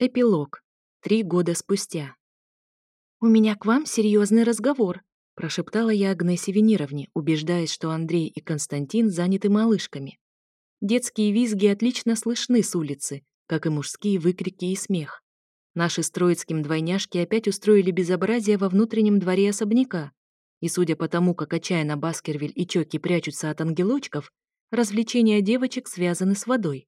Эпилог. Три года спустя. «У меня к вам серьезный разговор», — прошептала я Агнессе Венеровне, убеждаясь, что Андрей и Константин заняты малышками. Детские визги отлично слышны с улицы, как и мужские выкрики и смех. Наши с троицким двойняшки опять устроили безобразие во внутреннем дворе особняка, и судя по тому, как отчаянно Баскервиль и Чоки прячутся от ангелочков, развлечения девочек связаны с водой.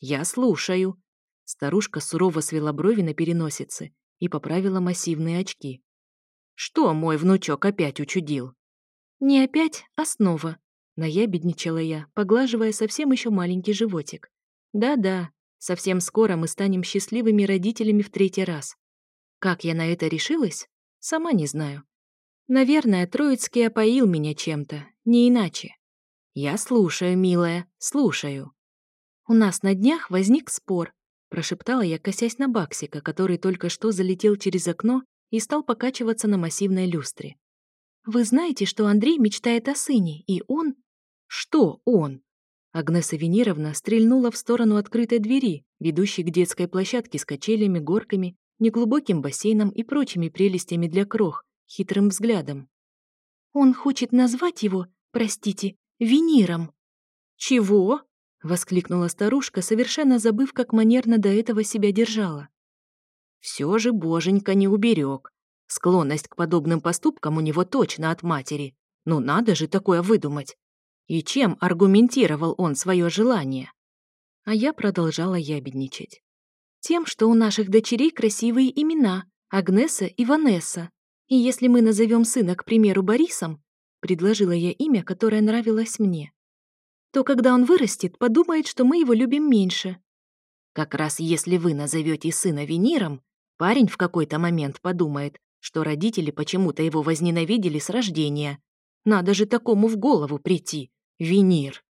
«Я слушаю», Старушка сурово свела брови на переносице и поправила массивные очки. «Что мой внучок опять учудил?» «Не опять, а снова», — наябедничала я, поглаживая совсем еще маленький животик. «Да-да, совсем скоро мы станем счастливыми родителями в третий раз. Как я на это решилась? Сама не знаю. Наверное, Троицкий опоил меня чем-то, не иначе. Я слушаю, милая, слушаю». У нас на днях возник спор, прошептала я, косясь на Баксика, который только что залетел через окно и стал покачиваться на массивной люстре. «Вы знаете, что Андрей мечтает о сыне, и он...» «Что он?» Агнеса Венеровна стрельнула в сторону открытой двери, ведущей к детской площадке с качелями, горками, неглубоким бассейном и прочими прелестями для крох, хитрым взглядом. «Он хочет назвать его, простите, Венером». «Чего?» Воскликнула старушка, совершенно забыв, как манерно до этого себя держала. Все же боженька не уберег. Склонность к подобным поступкам у него точно от матери. Ну надо же такое выдумать. И чем аргументировал он свое желание? А я продолжала ябедничать. Тем, что у наших дочерей красивые имена — Агнеса и Ванесса. И если мы назовем сына, к примеру, Борисом, предложила я имя, которое нравилось мне, то когда он вырастет, подумает, что мы его любим меньше. Как раз если вы назовете сына Вениром, парень в какой-то момент подумает, что родители почему-то его возненавидели с рождения. Надо же такому в голову прийти. Венир.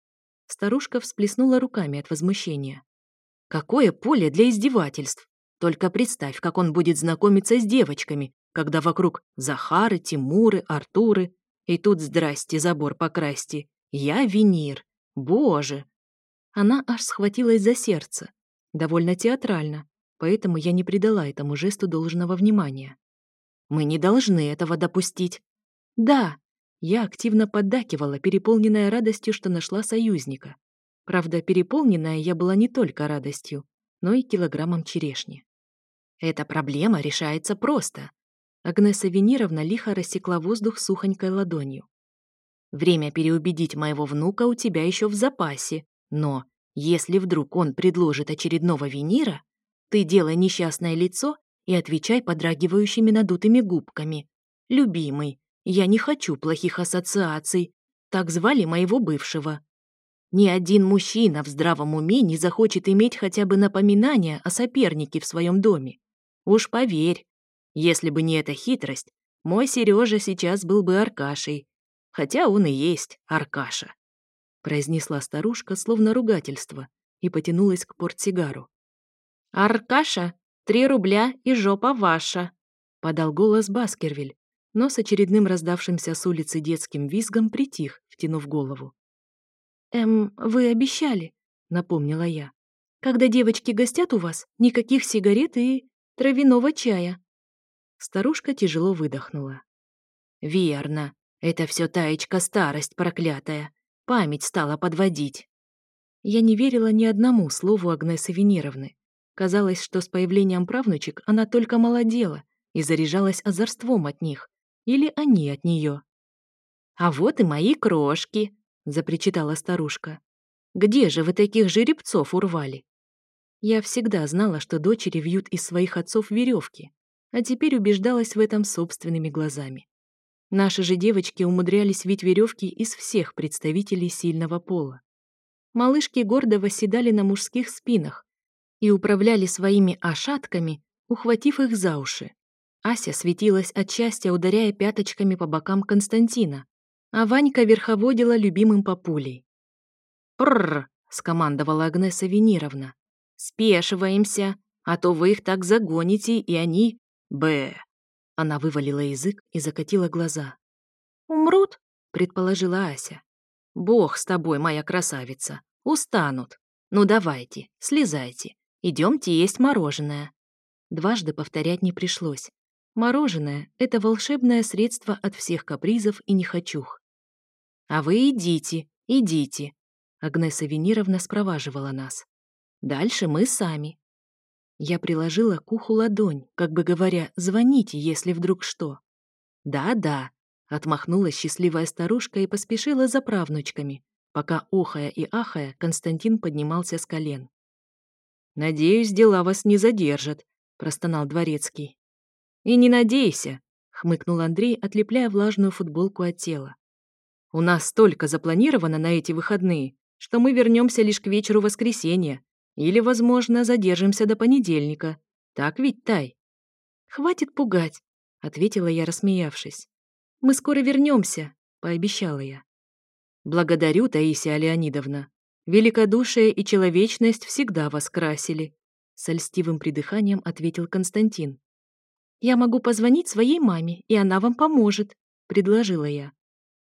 Старушка всплеснула руками от возмущения. Какое поле для издевательств! Только представь, как он будет знакомиться с девочками, когда вокруг Захары, Тимуры, Артуры. И тут здрасте, забор покрасти. Я Венир. Боже!» Она аж схватилась за сердце. Довольно театрально, поэтому я не придала этому жесту должного внимания. «Мы не должны этого допустить!» «Да!» Я активно поддакивала, переполненная радостью, что нашла союзника. Правда, переполненная я была не только радостью, но и килограммом черешни. «Эта проблема решается просто!» Агнеса Венеровна лихо рассекла воздух сухонькой ладонью. Время переубедить моего внука у тебя еще в запасе. Но если вдруг он предложит очередного винира, ты делай несчастное лицо и отвечай подрагивающими надутыми губками. «Любимый, я не хочу плохих ассоциаций. Так звали моего бывшего». Ни один мужчина в здравом уме не захочет иметь хотя бы напоминание о сопернике в своем доме. Уж поверь, если бы не эта хитрость, мой Сережа сейчас был бы Аркашей, хотя он и есть Аркаша», — произнесла старушка, словно ругательство, и потянулась к портсигару. «Аркаша, три рубля и жопа ваша», — подал голос Баскервиль, но с очередным раздавшимся с улицы детским визгом притих, втянув голову. «Эм, вы обещали», — напомнила я. «Когда девочки гостят у вас, никаких сигарет и травяного чая». Старушка тяжело выдохнула. «Верно», это все таечка старость проклятая. Память стала подводить. Я не верила ни одному слову Агнесы Венеровны. Казалось, что с появлением правнучек она только молодела и заряжалась озорством от них. Или они от нее. «А вот и мои крошки!» — запричитала старушка. «Где же вы таких жеребцов урвали?» Я всегда знала, что дочери вьют из своих отцов веревки, а теперь убеждалась в этом собственными глазами. Наши же девочки умудрялись вить веревки из всех представителей сильного пола. Малышки гордо восседали на мужских спинах и управляли своими ошатками, ухватив их за уши. Ася светилась от счастья, ударяя пяточками по бокам Константина, а Ванька верховодила любимым папулей. «Прррр!» — скомандовала Агнеса Венеровна. «Спешиваемся, а то вы их так загоните, и они...» «Бэ!» Она вывалила язык и закатила глаза. «Умрут?» — предположила Ася. «Бог с тобой, моя красавица! Устанут! Ну давайте, слезайте, идемте есть мороженое!» Дважды повторять не пришлось. Мороженое — это волшебное средство от всех капризов и нехочух. «А вы идите, идите!» Агнеса Венеровна спроваживала нас. «Дальше мы сами. Я приложила к уху ладонь, как бы говоря, звоните, если вдруг что. «Да-да», — отмахнулась счастливая старушка и поспешила за правнучками, пока, охая и ахая, Константин поднимался с колен. «Надеюсь, дела вас не задержат», — простонал Дворецкий. «И не надейся», — хмыкнул Андрей, отлепляя влажную футболку от тела. «У нас столько запланировано на эти выходные, что мы вернемся лишь к вечеру воскресенья, или, возможно, задержимся до понедельника. Так ведь, Тай?» «Хватит пугать», — ответила я, рассмеявшись. «Мы скоро вернемся», — пообещала я. «Благодарю, Таисия Леонидовна. Великодушие и человечность всегда вас красили», — с льстивым придыханием ответил Константин. «Я могу позвонить своей маме, и она вам поможет», — предложила я.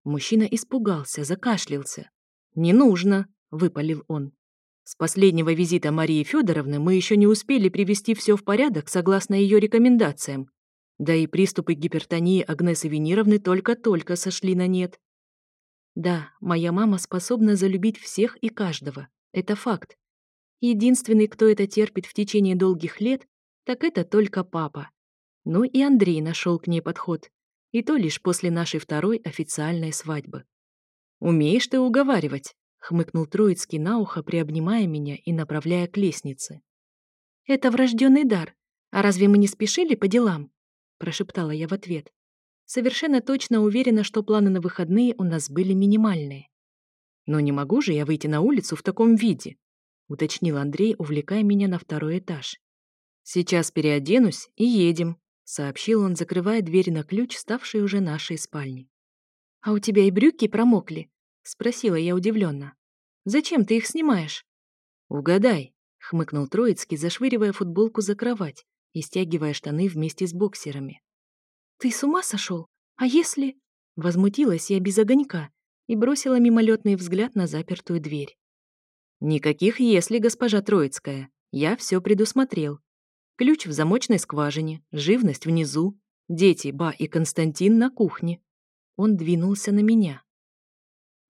Мужчина испугался, закашлялся. «Не нужно», — выпалил он. С последнего визита Марии Федоровны мы еще не успели привести все в порядок согласно ее рекомендациям. Да и приступы гипертонии Агнесы Венеровны только-только сошли на нет. Да, моя мама способна залюбить всех и каждого. Это факт. Единственный, кто это терпит в течение долгих лет, так это только папа. Ну и Андрей нашел к ней подход. И то лишь после нашей второй официальной свадьбы. Умеешь ты уговаривать, — хмыкнул Троицкий на ухо, приобнимая меня и направляя к лестнице. «Это врожденный дар. А разве мы не спешили по делам?» — прошептала я в ответ. Совершенно точно уверена, что планы на выходные у нас были минимальные. «Но не могу же я выйти на улицу в таком виде», — уточнил Андрей, увлекая меня на второй этаж. «Сейчас переоденусь и едем», — сообщил он, закрывая дверь на ключ, ставшей уже нашей спальни. «А у тебя и брюки промокли», Спросила я удивленно. «Зачем ты их снимаешь?» «Угадай», — хмыкнул Троицкий, зашвыривая футболку за кровать и стягивая штаны вместе с боксерами. «Ты с ума сошел? А если...» Возмутилась я без огонька и бросила мимолетный взгляд на запертую дверь. «Никаких «если», госпожа Троицкая. Я все предусмотрел. Ключ в замочной скважине, живность внизу, дети Ба и Константин на кухне. Он двинулся на меня.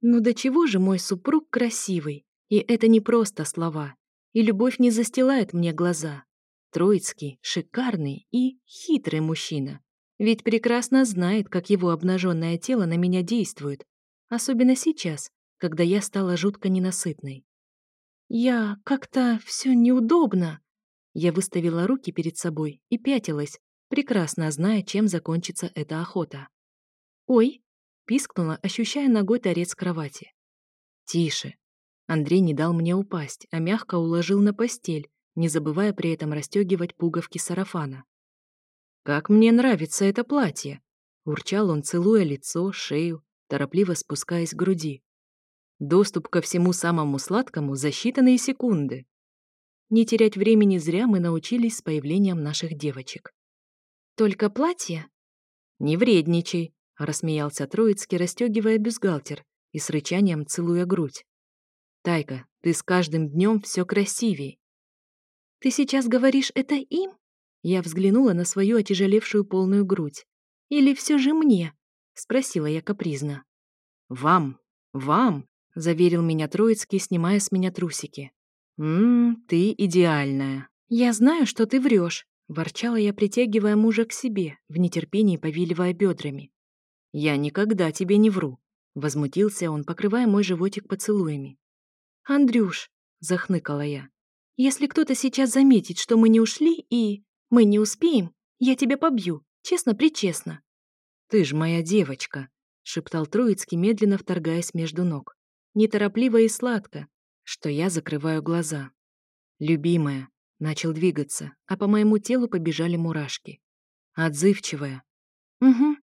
Ну до чего же мой супруг красивый? И это не просто слова. И любовь не застилает мне глаза. Троицкий — шикарный и хитрый мужчина. Ведь прекрасно знает, как его обнаженное тело на меня действует. Особенно сейчас, когда я стала жутко ненасытной. «Я как-то все неудобно». Я выставила руки перед собой и пятилась, прекрасно зная, чем закончится эта охота. «Ой!» Пискнула, ощущая ногой торец кровати. «Тише!» Андрей не дал мне упасть, а мягко уложил на постель, не забывая при этом расстегивать пуговки сарафана. «Как мне нравится это платье!» Урчал он, целуя лицо, шею, торопливо спускаясь к груди. Доступ ко всему самому сладкому за считанные секунды. Не терять времени зря мы научились с появлением наших девочек. «Только платье?» «Не вредничай», Рассмеялся Троицкий, расстегивая бюстгальтер и с рычанием целуя грудь. «Тайка, ты с каждым днем все красивее. «Ты сейчас говоришь это им?» Я взглянула на свою отяжелевшую полную грудь. «Или все же мне?» — спросила я капризно. «Вам, вам!» — заверил меня Троицкий, снимая с меня трусики. «Ммм, ты идеальная». «Я знаю, что ты врешь», — ворчала я, притягивая мужа к себе, в нетерпении повиливая бедрами. «Я никогда тебе не вру», — возмутился он, покрывая мой животик поцелуями. «Андрюш», — захныкала я, — «если кто-то сейчас заметит, что мы не ушли и мы не успеем, я тебя побью, честно-причестно». «Ты ж моя девочка», — шептал Троицкий, медленно вторгаясь между ног. Неторопливо и сладко, что я закрываю глаза. «Любимая», — начал двигаться, а по моему телу побежали мурашки. «Отзывчивая». «Угу»,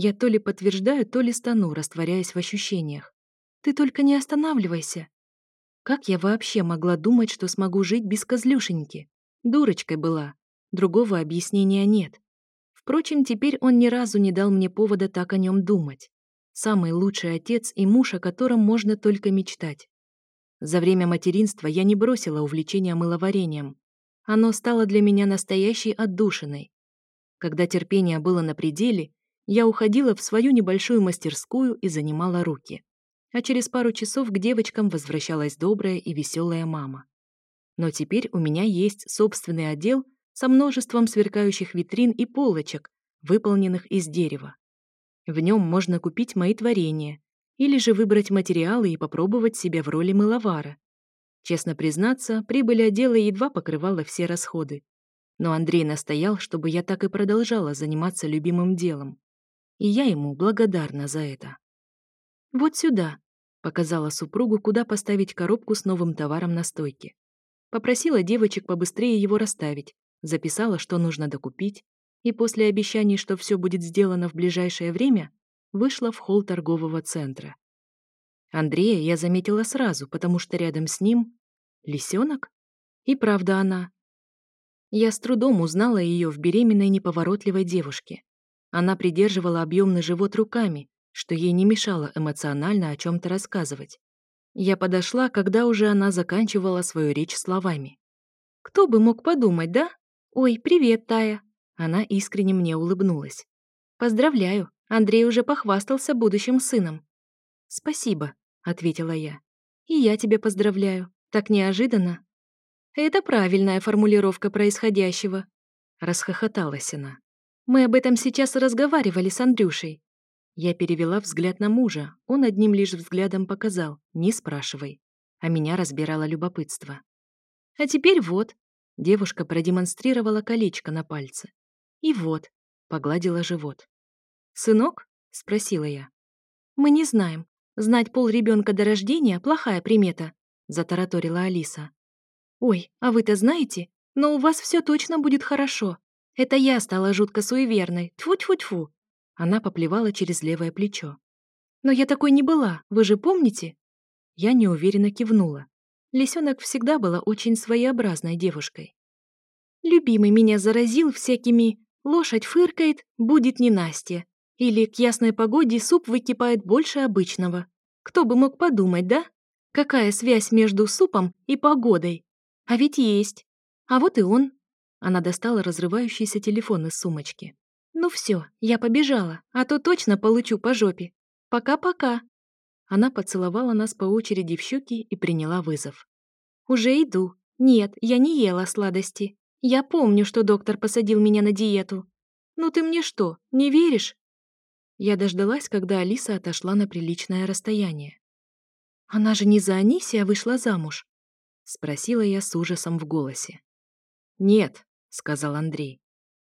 я то ли подтверждаю, то ли стану, растворяясь в ощущениях. Ты только не останавливайся. Как я вообще могла думать, что смогу жить без козлюшеньки? Дурочкой была. Другого объяснения нет. Впрочем, теперь он ни разу не дал мне повода так о нем думать. Самый лучший отец и муж, о котором можно только мечтать. За время материнства я не бросила увлечения мыловарением. Оно стало для меня настоящей отдушиной. Когда терпение было на пределе, я уходила в свою небольшую мастерскую и занимала руки. А через пару часов к девочкам возвращалась добрая и веселая мама. Но теперь у меня есть собственный отдел со множеством сверкающих витрин и полочек, выполненных из дерева. В нем можно купить мои творения или же выбрать материалы и попробовать себя в роли мыловара. Честно признаться, прибыль отдела едва покрывала все расходы. Но Андрей настоял, чтобы я так и продолжала заниматься любимым делом и я ему благодарна за это. «Вот сюда», — показала супругу, куда поставить коробку с новым товаром на стойке. Попросила девочек побыстрее его расставить, записала, что нужно докупить, и после обещаний, что все будет сделано в ближайшее время, вышла в холл торгового центра. Андрея я заметила сразу, потому что рядом с ним лисенок и правда она. Я с трудом узнала ее в беременной неповоротливой девушке. Она придерживала объемный живот руками, что ей не мешало эмоционально о чем то рассказывать. Я подошла, когда уже она заканчивала свою речь словами. «Кто бы мог подумать, да? Ой, привет, Тая!» Она искренне мне улыбнулась. «Поздравляю, Андрей уже похвастался будущим сыном». «Спасибо», — ответила я. «И я тебя поздравляю. Так неожиданно». «Это правильная формулировка происходящего», — расхохоталась она. Мы об этом сейчас разговаривали с Андрюшей. Я перевела взгляд на мужа. Он одним лишь взглядом показал «не спрашивай». А меня разбирало любопытство. А теперь вот. Девушка продемонстрировала колечко на пальце. И вот. Погладила живот. «Сынок?» — спросила я. «Мы не знаем. Знать пол ребенка до рождения — плохая примета», — затараторила Алиса. «Ой, а вы-то знаете? Но у вас все точно будет хорошо», это я стала жутко суеверной. Тьфу-тьфу-тьфу!» Она поплевала через левое плечо. «Но я такой не была, вы же помните?» Я неуверенно кивнула. Лисенок всегда была очень своеобразной девушкой. «Любимый меня заразил всякими «лошадь фыркает, будет не Настя или «к ясной погоде суп выкипает больше обычного». Кто бы мог подумать, да? Какая связь между супом и погодой? А ведь есть. А вот и он, она достала разрывающийся телефон из сумочки. «Ну все, я побежала, а то точно получу по жопе. Пока-пока!» Она поцеловала нас по очереди в щеки и приняла вызов. «Уже иду. Нет, я не ела сладости. Я помню, что доктор посадил меня на диету. Ну ты мне что, не веришь?» Я дождалась, когда Алиса отошла на приличное расстояние. «Она же не за Анисия вышла замуж?» — спросила я с ужасом в голосе. «Нет, — сказал Андрей.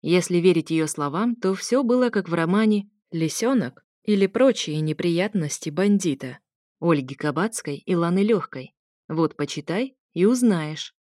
Если верить ее словам, то все было как в романе «Лисенок» или прочие неприятности бандита Ольги Кабацкой и Ланы Легкой. Вот почитай и узнаешь.